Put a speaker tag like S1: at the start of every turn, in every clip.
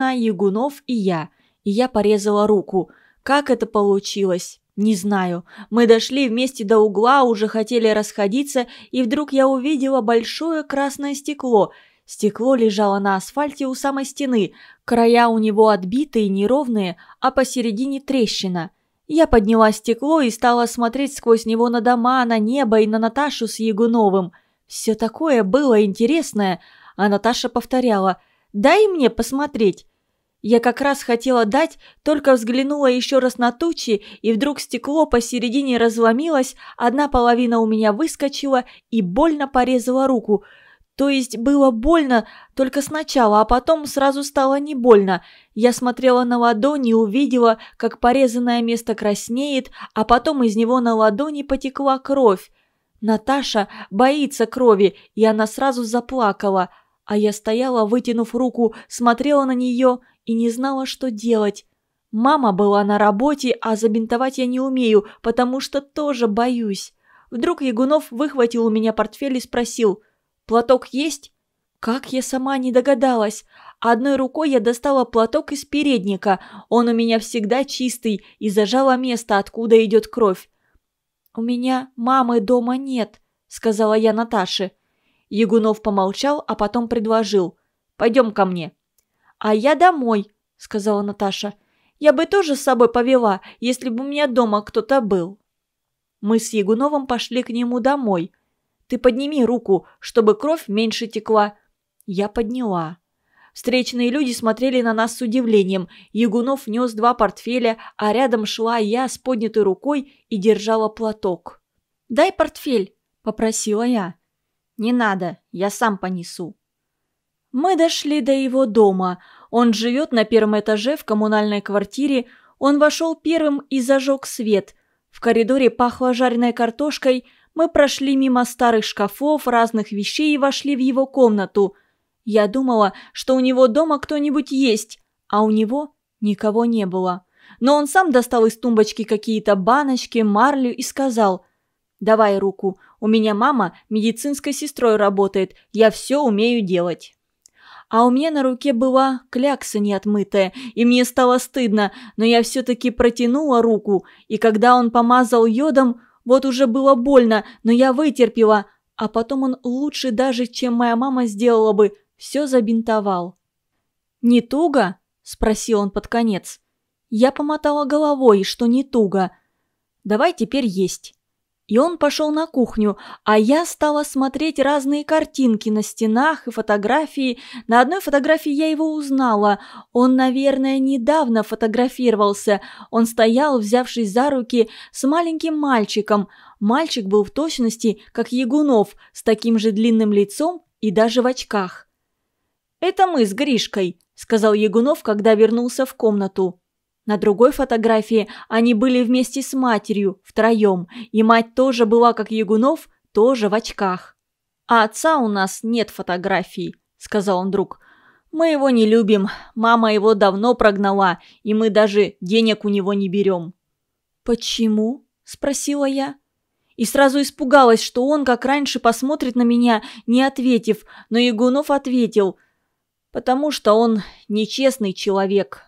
S1: Ягунов и я. И я порезала руку. Как это получилось? Не знаю. Мы дошли вместе до угла, уже хотели расходиться, и вдруг я увидела большое красное стекло. Стекло лежало на асфальте у самой стены, края у него отбитые, неровные, а посередине трещина. Я подняла стекло и стала смотреть сквозь него на дома, на небо и на Наташу с Ягуновым. Все такое было интересное, а Наташа повторяла «Дай мне посмотреть». Я как раз хотела дать, только взглянула еще раз на тучи, и вдруг стекло посередине разломилось, одна половина у меня выскочила и больно порезала руку. То есть было больно только сначала, а потом сразу стало не больно. Я смотрела на ладонь и увидела, как порезанное место краснеет, а потом из него на ладони потекла кровь. Наташа боится крови, и она сразу заплакала. А я стояла, вытянув руку, смотрела на нее и не знала, что делать. Мама была на работе, а забинтовать я не умею, потому что тоже боюсь. Вдруг Ягунов выхватил у меня портфель и спросил, «Платок есть?» Как я сама не догадалась. Одной рукой я достала платок из передника, он у меня всегда чистый, и зажала место, откуда идет кровь. «У меня мамы дома нет», — сказала я Наташе. Ягунов помолчал, а потом предложил. «Пойдем ко мне». «А я домой», — сказала Наташа. «Я бы тоже с собой повела, если бы у меня дома кто-то был». Мы с Ягуновым пошли к нему домой. «Ты подними руку, чтобы кровь меньше текла». Я подняла. Встречные люди смотрели на нас с удивлением. Ягунов нес два портфеля, а рядом шла я с поднятой рукой и держала платок. «Дай портфель», — попросила я. «Не надо, я сам понесу». Мы дошли до его дома. Он живет на первом этаже в коммунальной квартире. Он вошел первым и зажег свет. В коридоре пахло жареной картошкой. Мы прошли мимо старых шкафов, разных вещей и вошли в его комнату. Я думала, что у него дома кто-нибудь есть, а у него никого не было. Но он сам достал из тумбочки какие-то баночки, марлю и сказал «Давай руку, у меня мама медицинской сестрой работает, я все умею делать» а у меня на руке была клякса неотмытая, и мне стало стыдно, но я все-таки протянула руку, и когда он помазал йодом, вот уже было больно, но я вытерпела, а потом он лучше даже, чем моя мама сделала бы, все забинтовал. «Не туго?» – спросил он под конец. Я помотала головой, что не туго. «Давай теперь есть». И он пошел на кухню, а я стала смотреть разные картинки на стенах и фотографии. На одной фотографии я его узнала. Он, наверное, недавно фотографировался. Он стоял, взявшись за руки, с маленьким мальчиком. Мальчик был в точности, как Ягунов, с таким же длинным лицом и даже в очках. «Это мы с Гришкой», – сказал Ягунов, когда вернулся в комнату. На другой фотографии они были вместе с матерью, втроем, и мать тоже была, как Ягунов, тоже в очках. «А отца у нас нет фотографий», – сказал он друг. «Мы его не любим, мама его давно прогнала, и мы даже денег у него не берем». «Почему?» – спросила я. И сразу испугалась, что он, как раньше, посмотрит на меня, не ответив, но Ягунов ответил, «Потому что он нечестный человек,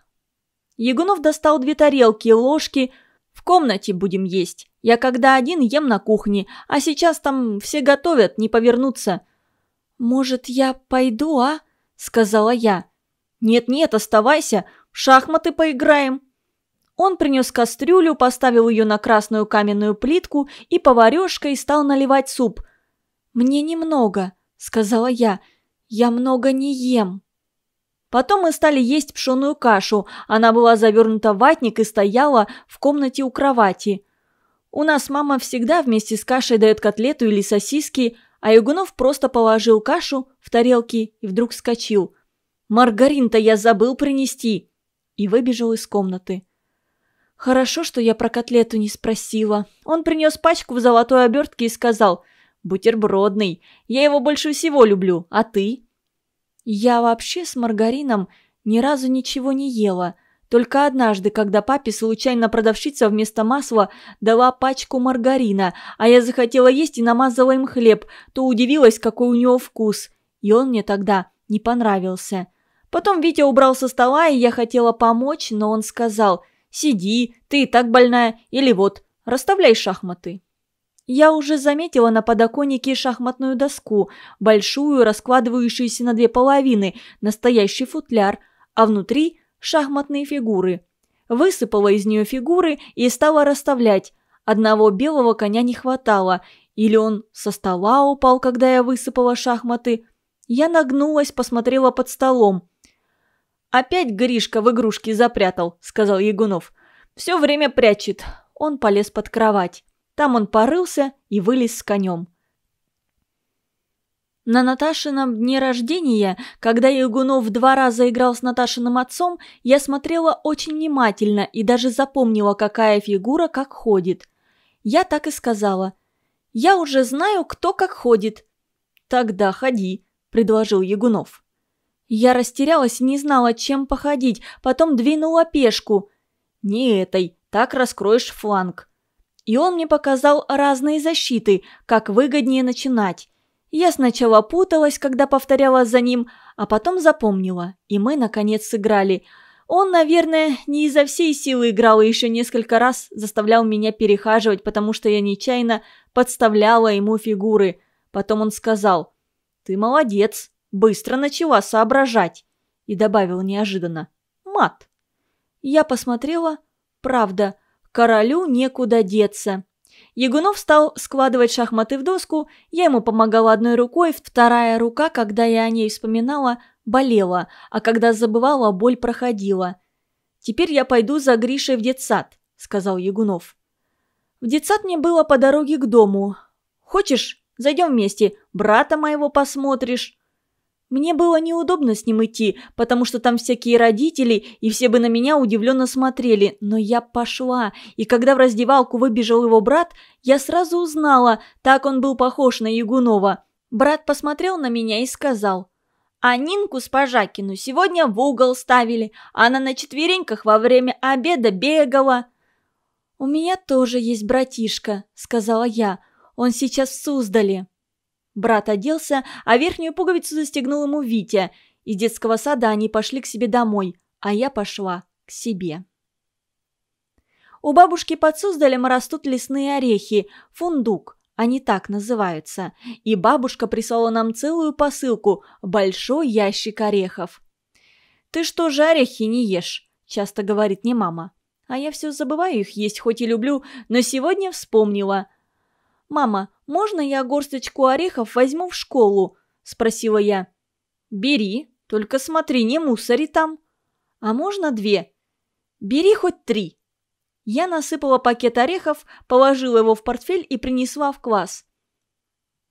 S1: Ягунов достал две тарелки и ложки. В комнате будем есть. Я когда один ем на кухне, а сейчас там все готовят, не повернуться. «Может, я пойду, а?» – сказала я. «Нет-нет, оставайся, в шахматы поиграем». Он принес кастрюлю, поставил ее на красную каменную плитку и поварешкой стал наливать суп. «Мне немного», – сказала я. «Я много не ем». Потом мы стали есть пшеную кашу. Она была завернута в ватник и стояла в комнате у кровати. У нас мама всегда вместе с кашей дает котлету или сосиски, а Югунов просто положил кашу в тарелки и вдруг вскочил. «Маргарин-то я забыл принести!» И выбежал из комнаты. Хорошо, что я про котлету не спросила. Он принес пачку в золотой обертке и сказал «Бутербродный. Я его больше всего люблю. А ты?» Я вообще с маргарином ни разу ничего не ела. Только однажды, когда папе случайно продавщица вместо масла дала пачку маргарина, а я захотела есть и намазала им хлеб, то удивилась, какой у него вкус. И он мне тогда не понравился. Потом Витя убрал со стола, и я хотела помочь, но он сказал «Сиди, ты так больная, или вот, расставляй шахматы». Я уже заметила на подоконнике шахматную доску, большую, раскладывающуюся на две половины, настоящий футляр, а внутри шахматные фигуры. Высыпала из нее фигуры и стала расставлять. Одного белого коня не хватало, или он со стола упал, когда я высыпала шахматы. Я нагнулась, посмотрела под столом. «Опять Гришка в игрушки запрятал», — сказал Ягунов. «Все время прячет». Он полез под кровать. Там он порылся и вылез с конем. На Наташином дне рождения, когда Ягунов два раза играл с Наташиным отцом, я смотрела очень внимательно и даже запомнила, какая фигура как ходит. Я так и сказала. «Я уже знаю, кто как ходит». «Тогда ходи», — предложил Ягунов. Я растерялась и не знала, чем походить, потом двинула пешку. «Не этой, так раскроешь фланг» и он мне показал разные защиты, как выгоднее начинать. Я сначала путалась, когда повторяла за ним, а потом запомнила, и мы, наконец, сыграли. Он, наверное, не изо всей силы играл и еще несколько раз заставлял меня перехаживать, потому что я нечаянно подставляла ему фигуры. Потом он сказал, «Ты молодец, быстро начала соображать», и добавил неожиданно, «Мат». Я посмотрела, правда, Королю некуда деться. Ягунов стал складывать шахматы в доску, я ему помогала одной рукой, вторая рука, когда я о ней вспоминала, болела, а когда забывала, боль проходила. «Теперь я пойду за Гришей в детсад», — сказал Ягунов. В детсад мне было по дороге к дому. «Хочешь, зайдем вместе, брата моего посмотришь?» Мне было неудобно с ним идти, потому что там всякие родители, и все бы на меня удивленно смотрели, но я пошла, и когда в раздевалку выбежал его брат, я сразу узнала, так он был похож на Ягунова. Брат посмотрел на меня и сказал, «А Нинку с Пожакину сегодня в угол ставили, она на четвереньках во время обеда бегала». «У меня тоже есть братишка», — сказала я, «он сейчас в Суздале». Брат оделся, а верхнюю пуговицу застегнул ему Витя. Из детского сада они пошли к себе домой, а я пошла к себе. У бабушки под Суздалем растут лесные орехи, фундук, они так называются. И бабушка прислала нам целую посылку, большой ящик орехов. «Ты что же орехи не ешь?» – часто говорит мне мама. А я все забываю их есть, хоть и люблю, но сегодня вспомнила – «Мама, можно я горсточку орехов возьму в школу?» – спросила я. «Бери, только смотри, не мусори там». «А можно две?» «Бери хоть три». Я насыпала пакет орехов, положила его в портфель и принесла в класс.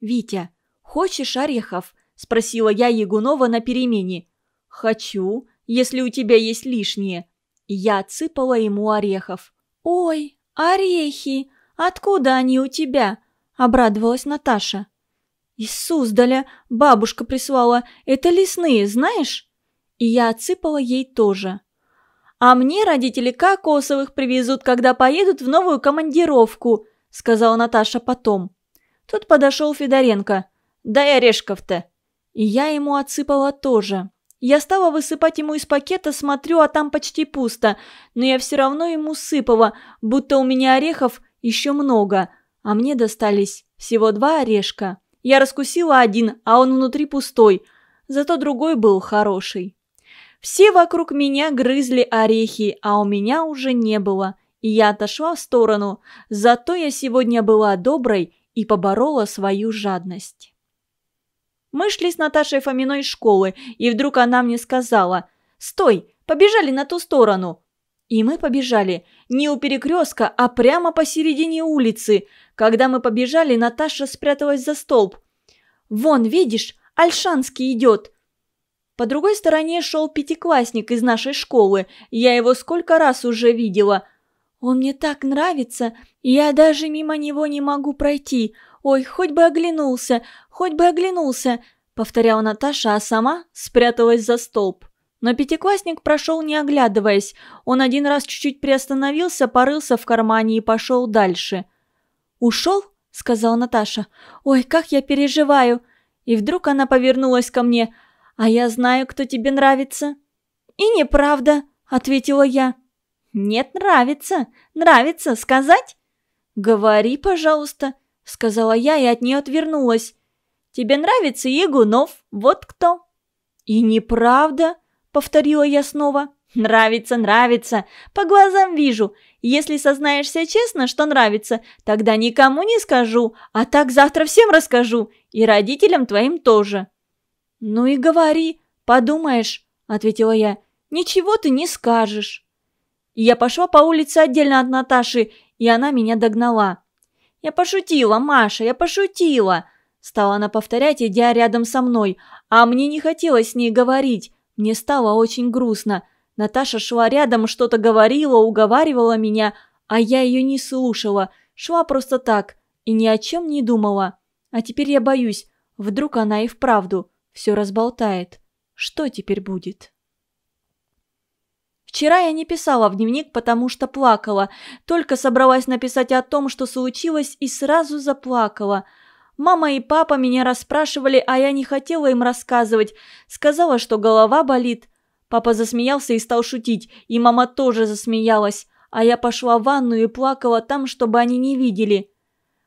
S1: «Витя, хочешь орехов?» – спросила я Ягунова на перемене. «Хочу, если у тебя есть лишние». Я отсыпала ему орехов. «Ой, орехи! Откуда они у тебя?» Обрадовалась Наташа. «Из Суздаля бабушка прислала. Это лесные, знаешь?» И я отсыпала ей тоже. «А мне родители кокосовых привезут, когда поедут в новую командировку», сказала Наташа потом. Тут подошел Федоренко. «Дай орешков-то». И я ему отсыпала тоже. Я стала высыпать ему из пакета, смотрю, а там почти пусто, но я все равно ему сыпала, будто у меня орехов еще много, а мне достались всего два орешка. Я раскусила один, а он внутри пустой, зато другой был хороший. Все вокруг меня грызли орехи, а у меня уже не было, и я отошла в сторону, зато я сегодня была доброй и поборола свою жадность. Мы шли с Наташей Фоминой из школы, и вдруг она мне сказала «Стой, побежали на ту сторону!» И мы побежали не у перекрестка, а прямо посередине улицы. Когда мы побежали, Наташа спряталась за столб. «Вон, видишь, Альшанский идет!» По другой стороне шел пятиклассник из нашей школы. Я его сколько раз уже видела. Он мне так нравится, я даже мимо него не могу пройти. Ой, хоть бы оглянулся, хоть бы оглянулся, повторяла Наташа, а сама спряталась за столб. Но пятиклассник прошел не оглядываясь. Он один раз чуть-чуть приостановился, порылся в кармане и пошел дальше. «Ушел?» — сказала Наташа. «Ой, как я переживаю!» И вдруг она повернулась ко мне. «А я знаю, кто тебе нравится». «И неправда», — ответила я. «Нет, нравится. Нравится. Сказать?» «Говори, пожалуйста», — сказала я и от нее отвернулась. «Тебе нравится Ягунов? Вот кто?» «И неправда», — повторила я снова. «Нравится, нравится. По глазам вижу. Если сознаешься честно, что нравится, тогда никому не скажу, а так завтра всем расскажу. И родителям твоим тоже». «Ну и говори, подумаешь», — ответила я. «Ничего ты не скажешь». И я пошла по улице отдельно от Наташи, и она меня догнала. «Я пошутила, Маша, я пошутила!» Стала она повторять, идя рядом со мной, а мне не хотелось с ней говорить. Мне стало очень грустно. Наташа шла рядом, что-то говорила, уговаривала меня, а я ее не слушала, шла просто так и ни о чем не думала. А теперь я боюсь, вдруг она и вправду все разболтает. Что теперь будет? Вчера я не писала в дневник, потому что плакала. Только собралась написать о том, что случилось, и сразу заплакала. Мама и папа меня расспрашивали, а я не хотела им рассказывать. Сказала, что голова болит. Папа засмеялся и стал шутить, и мама тоже засмеялась. А я пошла в ванную и плакала там, чтобы они не видели.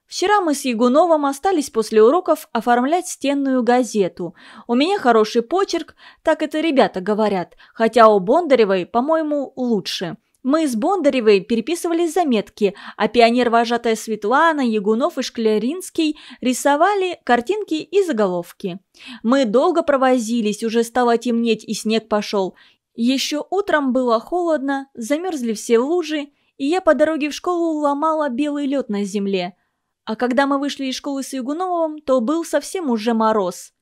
S1: Вчера мы с Ягуновым остались после уроков оформлять стенную газету. У меня хороший почерк, так это ребята говорят, хотя у Бондаревой, по-моему, лучше. Мы с Бондаревой переписывали заметки, а пионер-вожатая Светлана, Ягунов и Шкляринский рисовали картинки и заголовки. Мы долго провозились, уже стало темнеть и снег пошел. Еще утром было холодно, замерзли все лужи, и я по дороге в школу ломала белый лед на земле – а когда мы вышли из школы с Ягуновым, то был совсем уже мороз.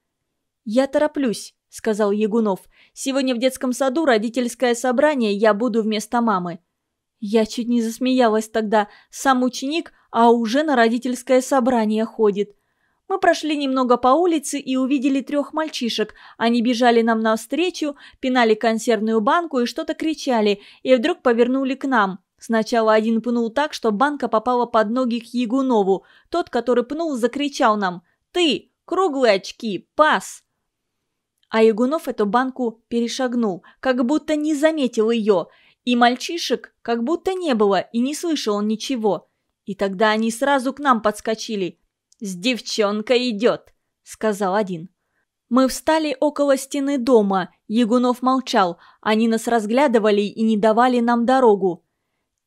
S1: «Я тороплюсь», — сказал Ягунов. «Сегодня в детском саду родительское собрание, я буду вместо мамы». Я чуть не засмеялась тогда. Сам ученик, а уже на родительское собрание ходит. Мы прошли немного по улице и увидели трех мальчишек. Они бежали нам навстречу, пинали консервную банку и что-то кричали, и вдруг повернули к нам. Сначала один пнул так, что банка попала под ноги к Ягунову. Тот, который пнул, закричал нам «Ты! Круглые очки! Пас!» А Ягунов эту банку перешагнул, как будто не заметил ее, и мальчишек как будто не было, и не слышал он ничего. И тогда они сразу к нам подскочили. «С девчонкой идет!» — сказал один. Мы встали около стены дома. Ягунов молчал. Они нас разглядывали и не давали нам дорогу.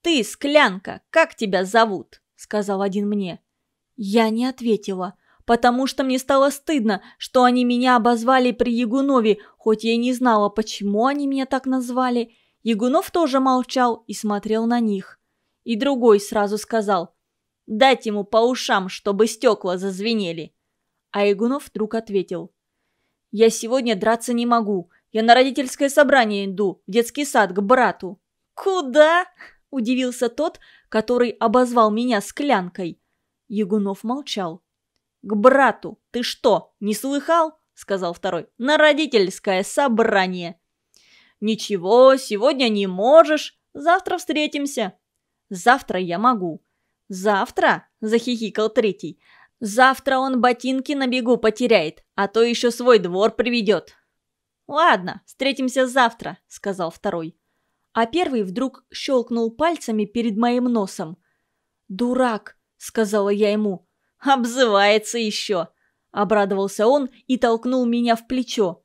S1: «Ты, склянка, как тебя зовут?» – сказал один мне. Я не ответила, потому что мне стало стыдно, что они меня обозвали при Ягунове, хоть я и не знала, почему они меня так назвали. Ягунов тоже молчал и смотрел на них. И другой сразу сказал «Дать ему по ушам, чтобы стекла зазвенели». А Ягунов вдруг ответил «Я сегодня драться не могу. Я на родительское собрание иду, в детский сад, к брату». «Куда?» Удивился тот, который обозвал меня склянкой. Ягунов молчал. «К брату! Ты что, не слыхал?» — сказал второй. «На родительское собрание!» «Ничего, сегодня не можешь. Завтра встретимся». «Завтра я могу». «Завтра?» – захихикал третий. «Завтра он ботинки на бегу потеряет, а то еще свой двор приведет». «Ладно, встретимся завтра», – сказал второй а первый вдруг щелкнул пальцами перед моим носом. «Дурак!» — сказала я ему. «Обзывается еще!» — обрадовался он и толкнул меня в плечо.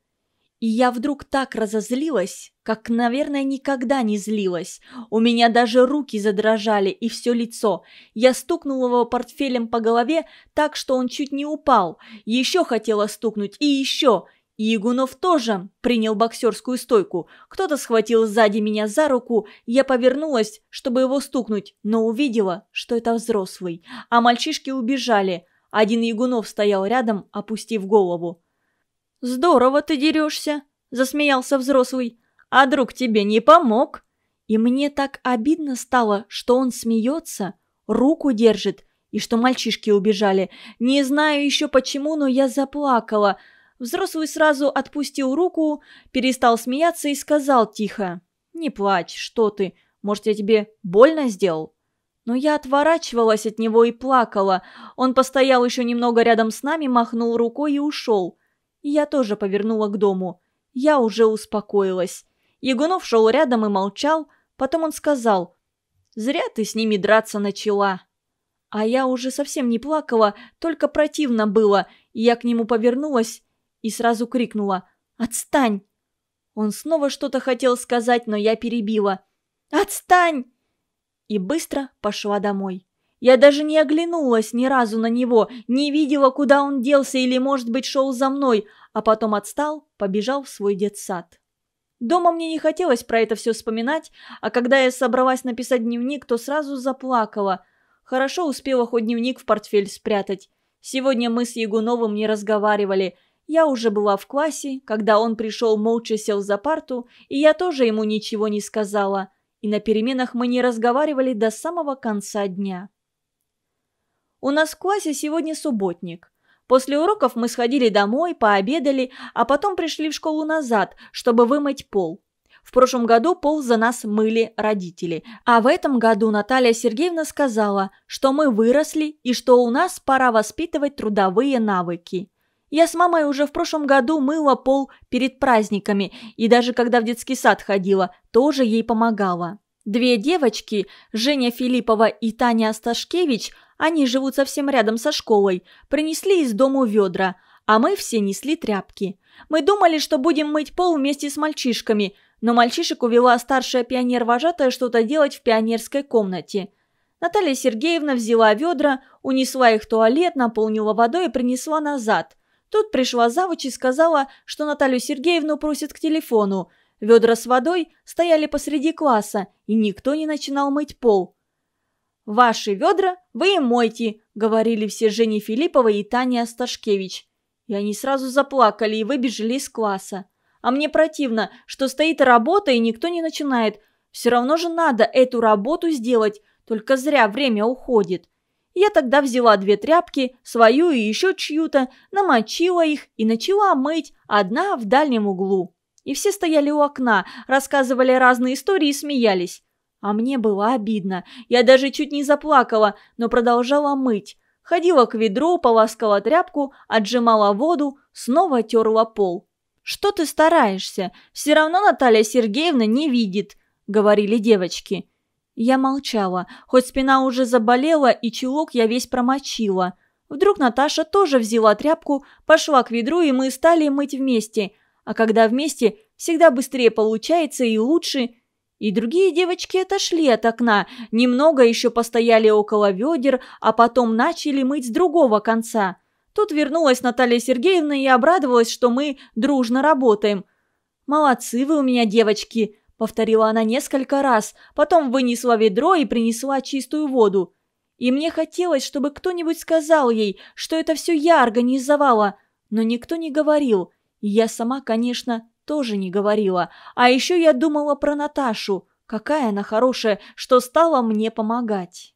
S1: И я вдруг так разозлилась, как, наверное, никогда не злилась. У меня даже руки задрожали и все лицо. Я стукнула его портфелем по голове так, что он чуть не упал. Еще хотела стукнуть и еще. И Ягунов тоже принял боксерскую стойку. Кто-то схватил сзади меня за руку, я повернулась, чтобы его стукнуть, но увидела, что это взрослый. А мальчишки убежали. Один Ягунов стоял рядом, опустив голову. «Здорово ты дерешься», – засмеялся взрослый. «А друг тебе не помог?» И мне так обидно стало, что он смеется, руку держит, и что мальчишки убежали. Не знаю еще почему, но я заплакала – Взрослый сразу отпустил руку, перестал смеяться и сказал тихо. «Не плачь, что ты? Может, я тебе больно сделал?» Но я отворачивалась от него и плакала. Он постоял еще немного рядом с нами, махнул рукой и ушел. И я тоже повернула к дому. я уже успокоилась. Ягунов шел рядом и молчал, потом он сказал, «Зря ты с ними драться начала». А я уже совсем не плакала, только противно было, и я к нему повернулась и сразу крикнула «Отстань!». Он снова что-то хотел сказать, но я перебила. «Отстань!» И быстро пошла домой. Я даже не оглянулась ни разу на него, не видела, куда он делся или, может быть, шел за мной, а потом отстал, побежал в свой детсад. Дома мне не хотелось про это все вспоминать, а когда я собралась написать дневник, то сразу заплакала. Хорошо успела хоть дневник в портфель спрятать. Сегодня мы с Ягуновым не разговаривали. Я уже была в классе, когда он пришел, молча сел за парту, и я тоже ему ничего не сказала. И на переменах мы не разговаривали до самого конца дня. У нас в классе сегодня субботник. После уроков мы сходили домой, пообедали, а потом пришли в школу назад, чтобы вымыть пол. В прошлом году пол за нас мыли родители, а в этом году Наталья Сергеевна сказала, что мы выросли и что у нас пора воспитывать трудовые навыки. Я с мамой уже в прошлом году мыла пол перед праздниками и даже когда в детский сад ходила, тоже ей помогала. Две девочки, Женя Филиппова и Таня Асташкевич, они живут совсем рядом со школой, принесли из дому ведра, а мы все несли тряпки. Мы думали, что будем мыть пол вместе с мальчишками, но мальчишек увела старшая пионер-вожатая что-то делать в пионерской комнате. Наталья Сергеевна взяла ведра, унесла их в туалет, наполнила водой и принесла назад. Тут пришла завуч и сказала, что Наталью Сергеевну просят к телефону. Ведра с водой стояли посреди класса, и никто не начинал мыть пол. «Ваши ведра вы и мойте», — говорили все Женя Филиппова и Таня Асташкевич. И они сразу заплакали и выбежали из класса. А мне противно, что стоит работа и никто не начинает. Все равно же надо эту работу сделать, только зря время уходит. Я тогда взяла две тряпки, свою и еще чью-то, намочила их и начала мыть, одна в дальнем углу. И все стояли у окна, рассказывали разные истории и смеялись. А мне было обидно. Я даже чуть не заплакала, но продолжала мыть. Ходила к ведру, полоскала тряпку, отжимала воду, снова терла пол. «Что ты стараешься? Все равно Наталья Сергеевна не видит», — говорили девочки. Я молчала, хоть спина уже заболела и чулок я весь промочила. Вдруг Наташа тоже взяла тряпку, пошла к ведру, и мы стали мыть вместе — а когда вместе, всегда быстрее получается и лучше. И другие девочки отошли от окна, немного еще постояли около ведер, а потом начали мыть с другого конца. Тут вернулась Наталья Сергеевна и обрадовалась, что мы дружно работаем. «Молодцы вы у меня, девочки!» – повторила она несколько раз, потом вынесла ведро и принесла чистую воду. И мне хотелось, чтобы кто-нибудь сказал ей, что это все я организовала, но никто не говорил – я сама, конечно, тоже не говорила. А еще я думала про Наташу. Какая она хорошая, что стала мне помогать.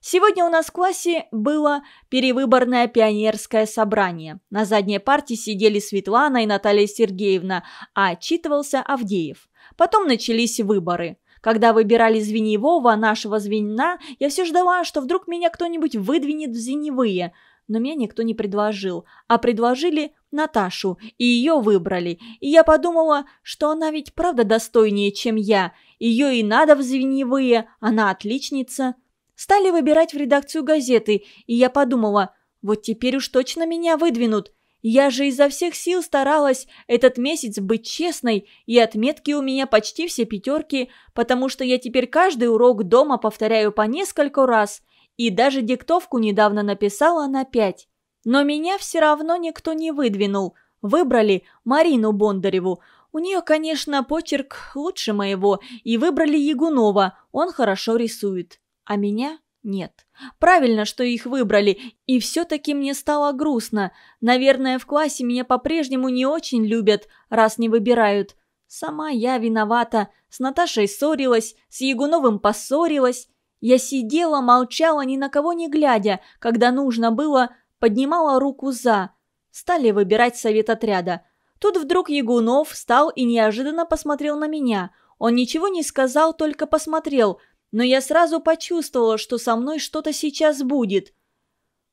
S1: Сегодня у нас в классе было перевыборное пионерское собрание. На задней парте сидели Светлана и Наталья Сергеевна, а отчитывался Авдеев. Потом начались выборы. Когда выбирали Звеньевого, нашего звена, я все ждала, что вдруг меня кто-нибудь выдвинет в Звеньевые – но меня никто не предложил, а предложили Наташу, и ее выбрали. И я подумала, что она ведь правда достойнее, чем я. Ее и надо в звеньевые, она отличница. Стали выбирать в редакцию газеты, и я подумала, вот теперь уж точно меня выдвинут. Я же изо всех сил старалась этот месяц быть честной, и отметки у меня почти все пятерки, потому что я теперь каждый урок дома повторяю по несколько раз – и даже диктовку недавно написала на пять. Но меня все равно никто не выдвинул. Выбрали Марину Бондареву. У нее, конечно, почерк лучше моего, и выбрали Ягунова, он хорошо рисует. А меня нет. Правильно, что их выбрали, и все-таки мне стало грустно. Наверное, в классе меня по-прежнему не очень любят, раз не выбирают. Сама я виновата. С Наташей ссорилась, с Ягуновым поссорилась. Я сидела, молчала, ни на кого не глядя, когда нужно было, поднимала руку «за». Стали выбирать совет отряда. Тут вдруг Ягунов встал и неожиданно посмотрел на меня. Он ничего не сказал, только посмотрел, но я сразу почувствовала, что со мной что-то сейчас будет.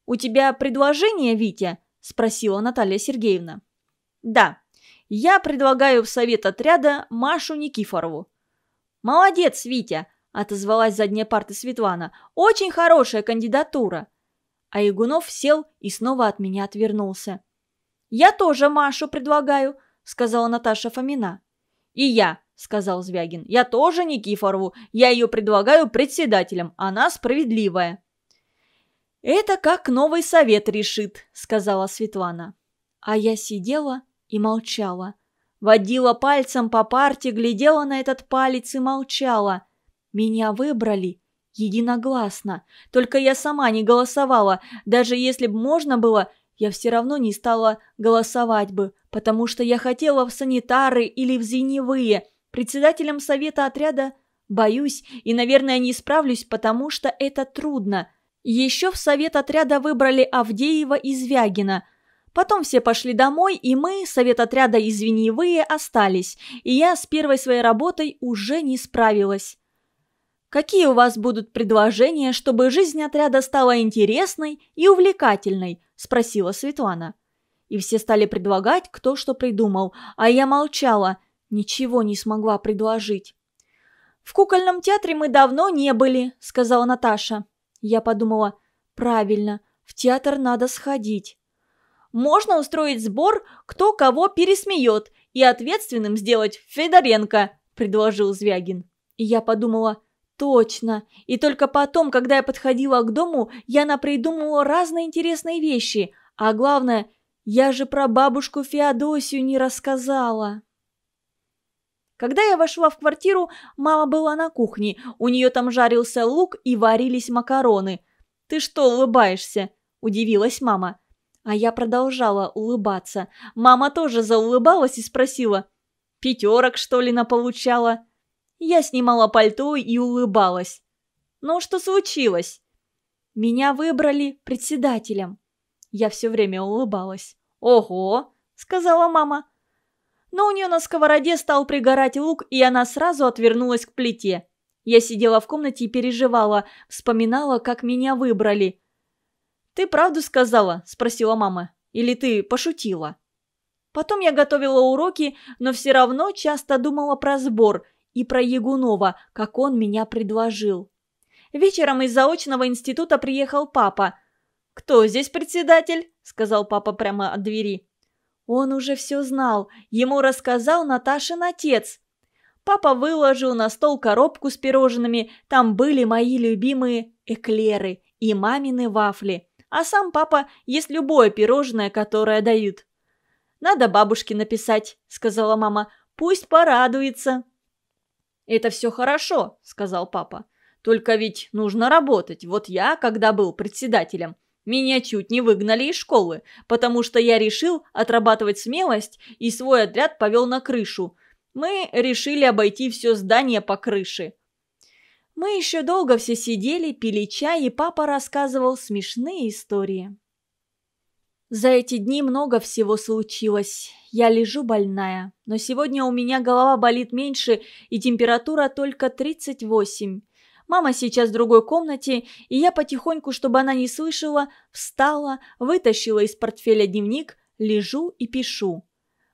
S1: «У тебя предложение, Витя?» – спросила Наталья Сергеевна. «Да. Я предлагаю в совет отряда Машу Никифорову». «Молодец, Витя!» – отозвалась задняя парта Светлана. «Очень хорошая кандидатура!» А Игунов сел и снова от меня отвернулся. «Я тоже Машу предлагаю», – сказала Наташа Фомина. «И я», – сказал Звягин. «Я тоже Никифорову. Я ее предлагаю председателем. Она справедливая». «Это как новый совет решит», – сказала Светлана. А я сидела и молчала. Водила пальцем по парте, глядела на этот палец и молчала. Меня выбрали единогласно. Только я сама не голосовала. Даже если бы можно было, я все равно не стала голосовать бы, потому что я хотела в санитары или в звеневые. Председателем совета отряда боюсь и, наверное, не справлюсь, потому что это трудно. Еще в совет отряда выбрали Авдеева и Звягина. Потом все пошли домой, и мы, совет отряда и остались, и я с первой своей работой уже не справилась. Какие у вас будут предложения, чтобы жизнь отряда стала интересной и увлекательной?» – спросила Светлана. И все стали предлагать, кто что придумал, а я молчала, ничего не смогла предложить. «В кукольном театре мы давно не были», – сказала Наташа. Я подумала, правильно, в театр надо сходить. «Можно устроить сбор, кто кого пересмеет, и ответственным сделать Федоренко», – предложил Звягин. И я подумала, Точно. И только потом, когда я подходила к дому, я напридумывала разные интересные вещи. А главное, я же про бабушку Феодосию не рассказала. Когда я вошла в квартиру, мама была на кухне. У нее там жарился лук и варились макароны. «Ты что улыбаешься?» – удивилась мама. А я продолжала улыбаться. Мама тоже заулыбалась и спросила. «Пятерок, что ли, наполучала?» Я снимала пальто и улыбалась. «Ну, что случилось?» «Меня выбрали председателем». Я все время улыбалась. «Ого!» – сказала мама. Но у нее на сковороде стал пригорать лук, и она сразу отвернулась к плите. Я сидела в комнате и переживала, вспоминала, как меня выбрали. «Ты правду сказала?» – спросила мама. «Или ты пошутила?» Потом я готовила уроки, но все равно часто думала про сбор – и про Ягунова, как он меня предложил. Вечером из заочного института приехал папа. «Кто здесь председатель?» – сказал папа прямо от двери. Он уже все знал, ему рассказал Наташин отец. Папа выложил на стол коробку с пирожными, там были мои любимые эклеры и мамины вафли. А сам папа ест любое пирожное, которое дают. «Надо бабушке написать», – сказала мама, – «пусть порадуется». «Это все хорошо», – сказал папа. «Только ведь нужно работать. Вот я, когда был председателем, меня чуть не выгнали из школы, потому что я решил отрабатывать смелость и свой отряд повел на крышу. Мы решили обойти все здание по крыше». Мы еще долго все сидели, пили чай, и папа рассказывал смешные истории. За эти дни много всего случилось. Я лежу больная, но сегодня у меня голова болит меньше и температура только 38. Мама сейчас в другой комнате, и я потихоньку, чтобы она не слышала, встала, вытащила из портфеля дневник, лежу и пишу.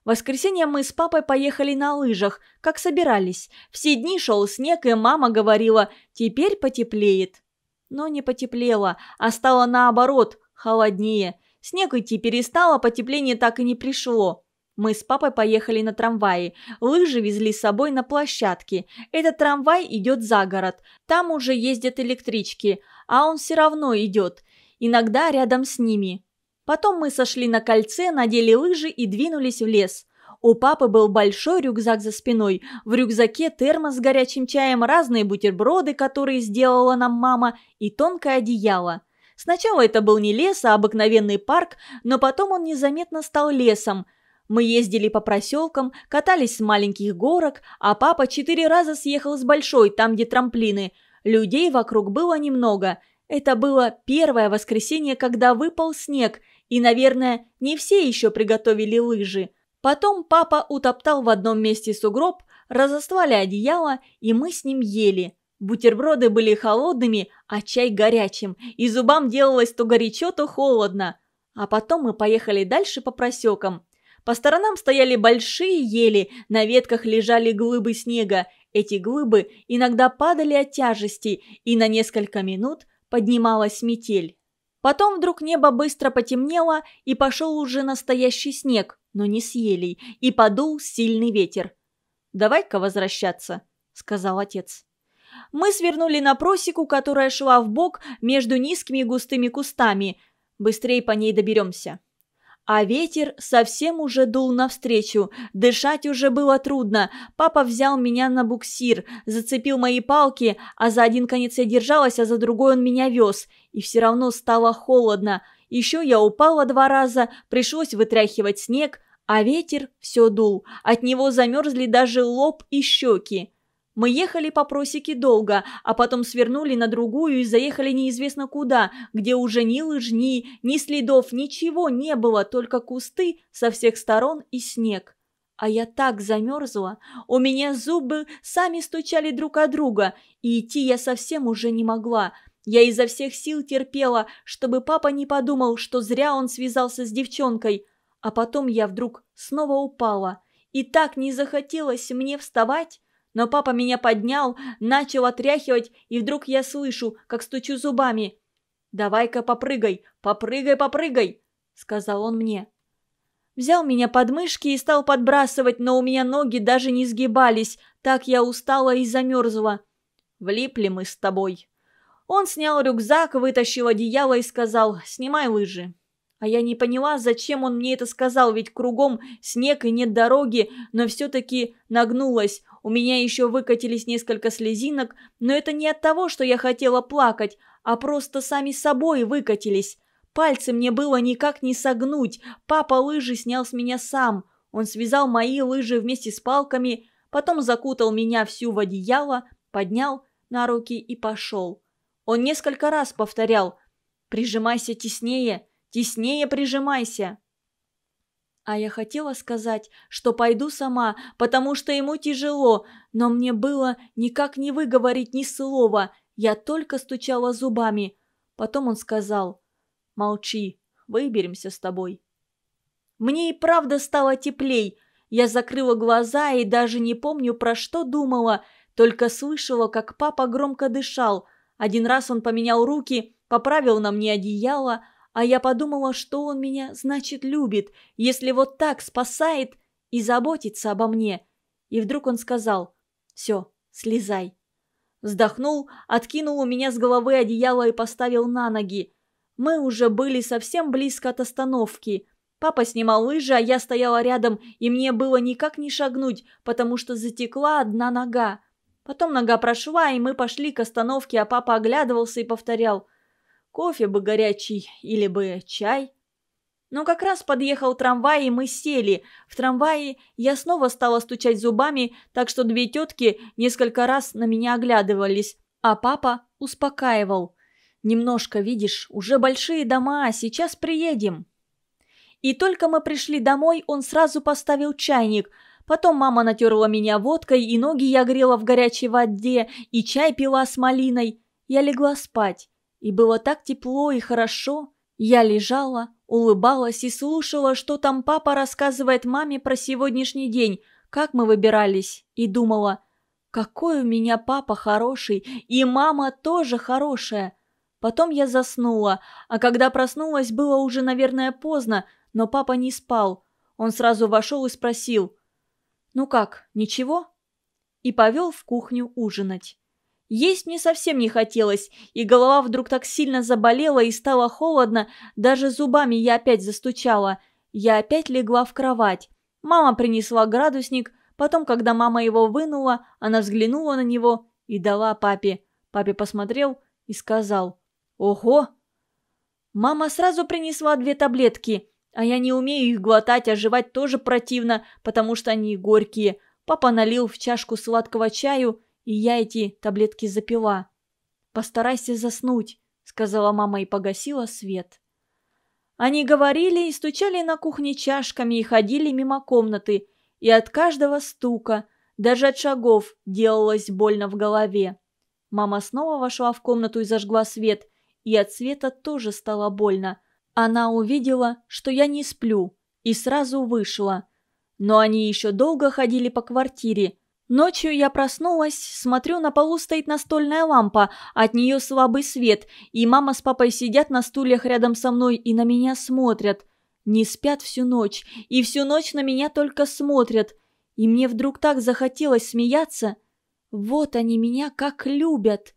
S1: В воскресенье мы с папой поехали на лыжах, как собирались. Все дни шел снег, и мама говорила «теперь потеплеет». Но не потеплело, а стало наоборот, холоднее – Снег идти перестал, а потепление так и не пришло. Мы с папой поехали на трамвае. Лыжи везли с собой на площадке. Этот трамвай идет за город. Там уже ездят электрички, а он все равно идет. Иногда рядом с ними. Потом мы сошли на кольце, надели лыжи и двинулись в лес. У папы был большой рюкзак за спиной. В рюкзаке термос с горячим чаем, разные бутерброды, которые сделала нам мама, и тонкое одеяло. Сначала это был не лес, а обыкновенный парк, но потом он незаметно стал лесом. Мы ездили по проселкам, катались с маленьких горок, а папа четыре раза съехал с большой, там где трамплины. Людей вокруг было немного. Это было первое воскресенье, когда выпал снег, и, наверное, не все еще приготовили лыжи. Потом папа утоптал в одном месте сугроб, разоствали одеяло, и мы с ним ели. Бутерброды были холодными, а чай горячим, и зубам делалось то горячо, то холодно. А потом мы поехали дальше по просекам. По сторонам стояли большие ели, на ветках лежали глыбы снега. Эти глыбы иногда падали от тяжести, и на несколько минут поднималась метель. Потом вдруг небо быстро потемнело, и пошел уже настоящий снег, но не с елей, и подул сильный ветер. «Давай-ка возвращаться», — сказал отец. Мы свернули на просеку, которая шла в бок между низкими густыми кустами. Быстрее по ней доберемся. А ветер совсем уже дул навстречу. Дышать уже было трудно. Папа взял меня на буксир, зацепил мои палки, а за один конец я держалась, а за другой он меня вез. И все равно стало холодно. Еще я упала два раза, пришлось вытряхивать снег, а ветер все дул. От него замерзли даже лоб и щеки. Мы ехали по просеке долго, а потом свернули на другую и заехали неизвестно куда, где уже ни лыжни, ни следов, ничего не было, только кусты со всех сторон и снег. А я так замерзла, у меня зубы сами стучали друг от друга, и идти я совсем уже не могла. Я изо всех сил терпела, чтобы папа не подумал, что зря он связался с девчонкой. А потом я вдруг снова упала. И так не захотелось мне вставать, но папа меня поднял, начал отряхивать, и вдруг я слышу, как стучу зубами. «Давай-ка попрыгай, попрыгай, попрыгай!» — сказал он мне. Взял меня под мышки и стал подбрасывать, но у меня ноги даже не сгибались, так я устала и замерзла. Влипли мы с тобой. Он снял рюкзак, вытащил одеяло и сказал «Снимай лыжи». А я не поняла, зачем он мне это сказал, ведь кругом снег и нет дороги, но все-таки нагнулась. У меня еще выкатились несколько слезинок, но это не от того, что я хотела плакать, а просто сами собой выкатились. Пальцы мне было никак не согнуть. Папа лыжи снял с меня сам. Он связал мои лыжи вместе с палками, потом закутал меня всю в одеяло, поднял на руки и пошел. Он несколько раз повторял «Прижимайся теснее», Теснее прижимайся!» А я хотела сказать, что пойду сама, потому что ему тяжело, но мне было никак не выговорить ни слова, я только стучала зубами. Потом он сказал, «Молчи, выберемся с тобой». Мне и правда стало теплей. Я закрыла глаза и даже не помню, про что думала, только слышала, как папа громко дышал. Один раз он поменял руки, поправил на мне одеяло, а я подумала, что он меня, значит, любит, если вот так спасает и заботится обо мне. И вдруг он сказал «Все, слезай». Вздохнул, откинул у меня с головы одеяло и поставил на ноги. Мы уже были совсем близко от остановки. Папа снимал лыжи, а я стояла рядом, и мне было никак не шагнуть, потому что затекла одна нога. Потом нога прошла, и мы пошли к остановке, а папа оглядывался и повторял Кофе бы горячий или бы чай. Но как раз подъехал трамвай, и мы сели. В трамвае я снова стала стучать зубами, так что две тетки несколько раз на меня оглядывались, а папа успокаивал. «Немножко, видишь, уже большие дома, сейчас приедем». И только мы пришли домой, он сразу поставил чайник. Потом мама натерла меня водкой, и ноги я грела в горячей воде, и чай пила с малиной. Я легла спать. И было так тепло и хорошо. Я лежала, улыбалась и слушала, что там папа рассказывает маме про сегодняшний день, как мы выбирались, и думала, какой у меня папа хороший, и мама тоже хорошая. Потом я заснула, а когда проснулась, было уже, наверное, поздно, но папа не спал. Он сразу вошел и спросил, «Ну как, ничего?» И повел в кухню ужинать. Есть мне совсем не хотелось, и голова вдруг так сильно заболела и стало холодно, даже зубами я опять застучала. Я опять легла в кровать. Мама принесла градусник, потом, когда мама его вынула, она взглянула на него и дала папе. Папе посмотрел и сказал «Ого!». Мама сразу принесла две таблетки, а я не умею их глотать, а жевать тоже противно, потому что они горькие. Папа налил в чашку сладкого чаю и я эти таблетки запила. «Постарайся заснуть», — сказала мама и погасила свет. Они говорили и стучали на кухне чашками и ходили мимо комнаты, и от каждого стука, даже от шагов, делалось больно в голове. Мама снова вошла в комнату и зажгла свет, и от света тоже стало больно. Она увидела, что я не сплю, и сразу вышла. Но они еще долго ходили по квартире. Ночью я проснулась, смотрю, на полу стоит настольная лампа, от нее слабый свет, и мама с папой сидят на стульях рядом со мной и на меня смотрят. Не спят всю ночь, и всю ночь на меня только смотрят. И мне вдруг так захотелось смеяться. Вот они меня как любят.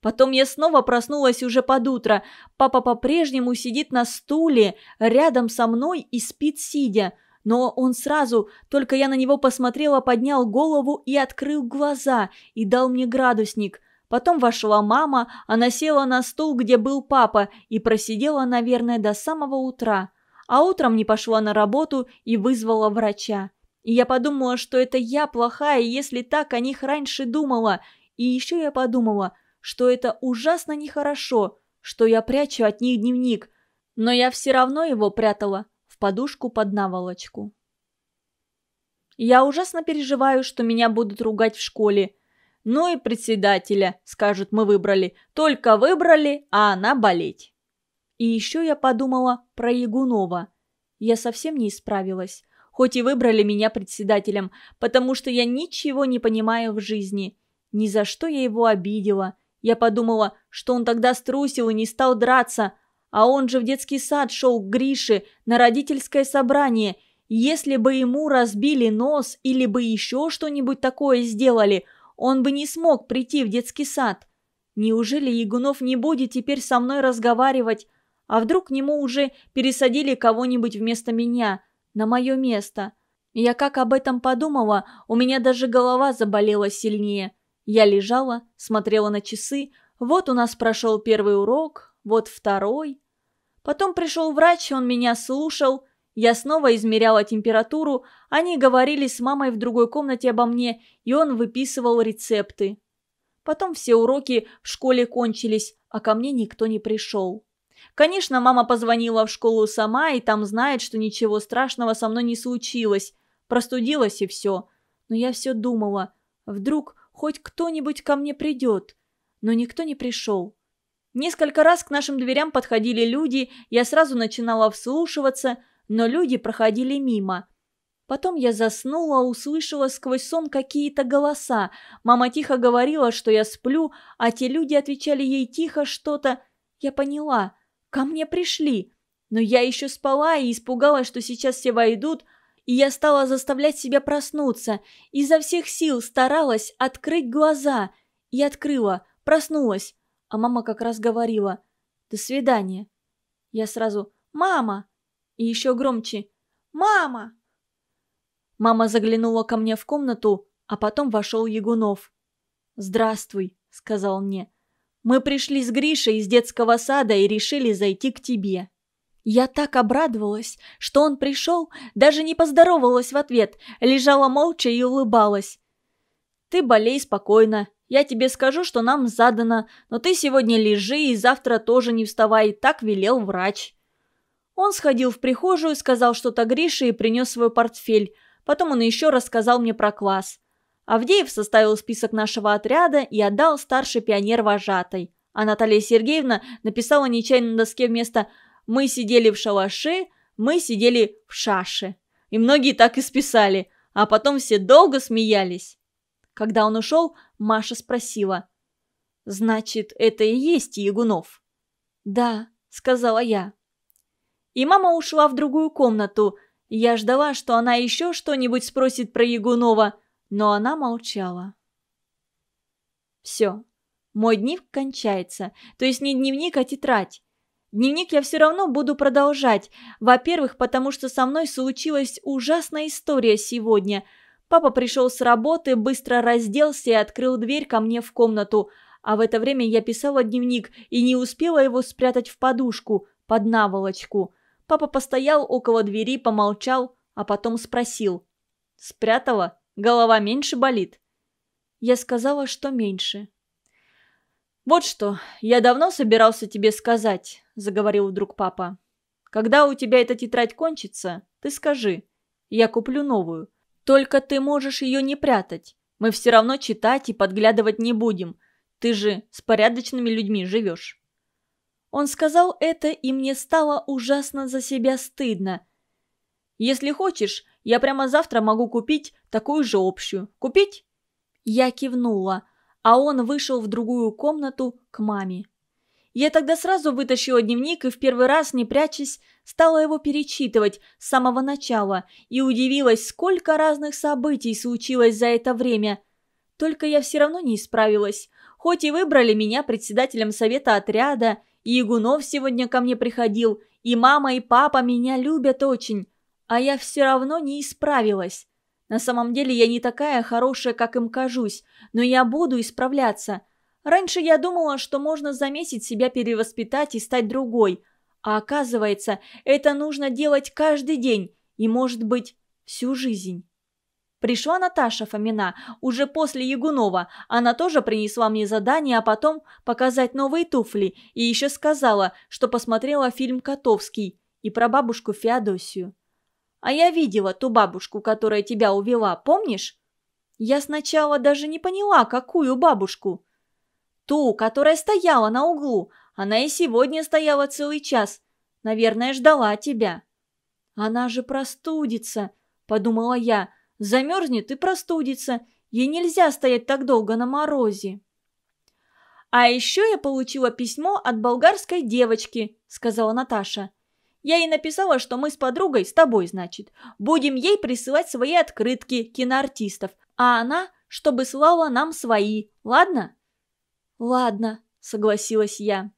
S1: Потом я снова проснулась уже под утро. Папа по-прежнему сидит на стуле рядом со мной и спит сидя. Но он сразу, только я на него посмотрела, поднял голову и открыл глаза, и дал мне градусник. Потом вошла мама, она села на стул, где был папа, и просидела, наверное, до самого утра. А утром не пошла на работу и вызвала врача. И я подумала, что это я плохая, если так о них раньше думала. И еще я подумала – что это ужасно нехорошо, что я прячу от них дневник, но я все равно его прятала в подушку под наволочку. Я ужасно переживаю, что меня будут ругать в школе. Ну и председателя, скажут, мы выбрали. Только выбрали, а она болеть. И еще я подумала про Ягунова. Я совсем не исправилась, хоть и выбрали меня председателем, потому что я ничего не понимаю в жизни. Ни за что я его обидела, я подумала, что он тогда струсил и не стал драться, а он же в детский сад шел к Грише на родительское собрание. Если бы ему разбили нос или бы еще что-нибудь такое сделали, он бы не смог прийти в детский сад. Неужели Ягунов не будет теперь со мной разговаривать? А вдруг к нему уже пересадили кого-нибудь вместо меня, на мое место? Я как об этом подумала, у меня даже голова заболела сильнее. Я лежала, смотрела на часы. Вот у нас прошел первый урок, вот второй. Потом пришел врач, он меня слушал. Я снова измеряла температуру. Они говорили с мамой в другой комнате обо мне, и он выписывал рецепты. Потом все уроки в школе кончились, а ко мне никто не пришел. Конечно, мама позвонила в школу сама, и там знает, что ничего страшного со мной не случилось. Простудилась и все. Но я все думала, вдруг хоть кто-нибудь ко мне придет. Но никто не пришел. Несколько раз к нашим дверям подходили люди, я сразу начинала вслушиваться, но люди проходили мимо. Потом я заснула, услышала сквозь сон какие-то голоса. Мама тихо говорила, что я сплю, а те люди отвечали ей тихо что-то. Я поняла, ко мне пришли. Но я еще спала и испугалась, что сейчас все войдут, и я стала заставлять себя проснуться, изо всех сил старалась открыть глаза. И открыла, проснулась, а мама как раз говорила «До свидания». Я сразу «Мама!» и еще громче «Мама!». Мама заглянула ко мне в комнату, а потом вошел Ягунов. «Здравствуй», — сказал мне. «Мы пришли с Гришей из детского сада и решили зайти к тебе». Я так обрадовалась, что он пришел, даже не поздоровалась в ответ, лежала молча и улыбалась. «Ты болей спокойно. Я тебе скажу, что нам задано, но ты сегодня лежи и завтра тоже не вставай, так велел врач». Он сходил в прихожую, сказал что-то Грише и принес свой портфель. Потом он еще рассказал мне про класс. Авдеев составил список нашего отряда и отдал старший пионер вожатой. А Наталья Сергеевна написала нечаянно на доске вместо мы сидели в шалаше, мы сидели в шаше. И многие так и списали, а потом все долго смеялись. Когда он ушел, Маша спросила. «Значит, это и есть Ягунов?» «Да», — сказала я. И мама ушла в другую комнату. Я ждала, что она еще что-нибудь спросит про Ягунова, но она молчала. Все, мой дневник кончается. То есть не дневник, а тетрадь. Дневник я все равно буду продолжать. Во-первых, потому что со мной случилась ужасная история сегодня. Папа пришел с работы, быстро разделся и открыл дверь ко мне в комнату. А в это время я писала дневник и не успела его спрятать в подушку, под наволочку. Папа постоял около двери, помолчал, а потом спросил. «Спрятала? Голова меньше болит?» Я сказала, что меньше. «Вот что, я давно собирался тебе сказать», — заговорил вдруг папа. «Когда у тебя эта тетрадь кончится, ты скажи. Я куплю новую. Только ты можешь ее не прятать. Мы все равно читать и подглядывать не будем. Ты же с порядочными людьми живешь». Он сказал это, и мне стало ужасно за себя стыдно. Если хочешь, я прямо завтра могу купить такую же общую. Купить?» Я кивнула, а он вышел в другую комнату к маме. Я тогда сразу вытащила дневник и в первый раз, не прячась, стала его перечитывать с самого начала и удивилась, сколько разных событий случилось за это время. Только я все равно не исправилась. Хоть и выбрали меня председателем совета отряда, и Ягунов сегодня ко мне приходил, и мама и папа меня любят очень, а я все равно не исправилась. На самом деле я не такая хорошая, как им кажусь, но я буду исправляться – Раньше я думала, что можно за месяц себя перевоспитать и стать другой. А оказывается, это нужно делать каждый день и, может быть, всю жизнь. Пришла Наташа Фомина, уже после Ягунова. Она тоже принесла мне задание, а потом показать новые туфли. И еще сказала, что посмотрела фильм «Котовский» и про бабушку Феодосию. А я видела ту бабушку, которая тебя увела, помнишь? Я сначала даже не поняла, какую бабушку. Ту, которая стояла на углу. Она и сегодня стояла целый час. Наверное, ждала тебя». «Она же простудится», — подумала я. «Замерзнет и простудится. Ей нельзя стоять так долго на морозе». «А еще я получила письмо от болгарской девочки», — сказала Наташа. «Я ей написала, что мы с подругой, с тобой, значит, будем ей присылать свои открытки киноартистов, а она, чтобы слала нам свои, ладно?» «Ладно», — согласилась я.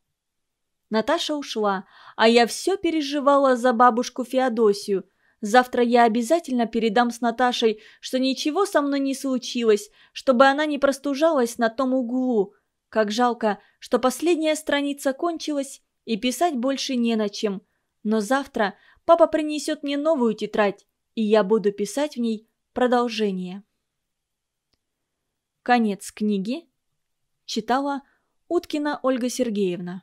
S1: Наташа ушла, а я все переживала за бабушку Феодосию. Завтра я обязательно передам с Наташей, что ничего со мной не случилось, чтобы она не простужалась на том углу. Как жалко, что последняя страница кончилась, и писать больше не на чем. Но завтра папа принесет мне новую тетрадь, и я буду писать в ней продолжение. Конец книги. Читала Уткина Ольга Сергеевна.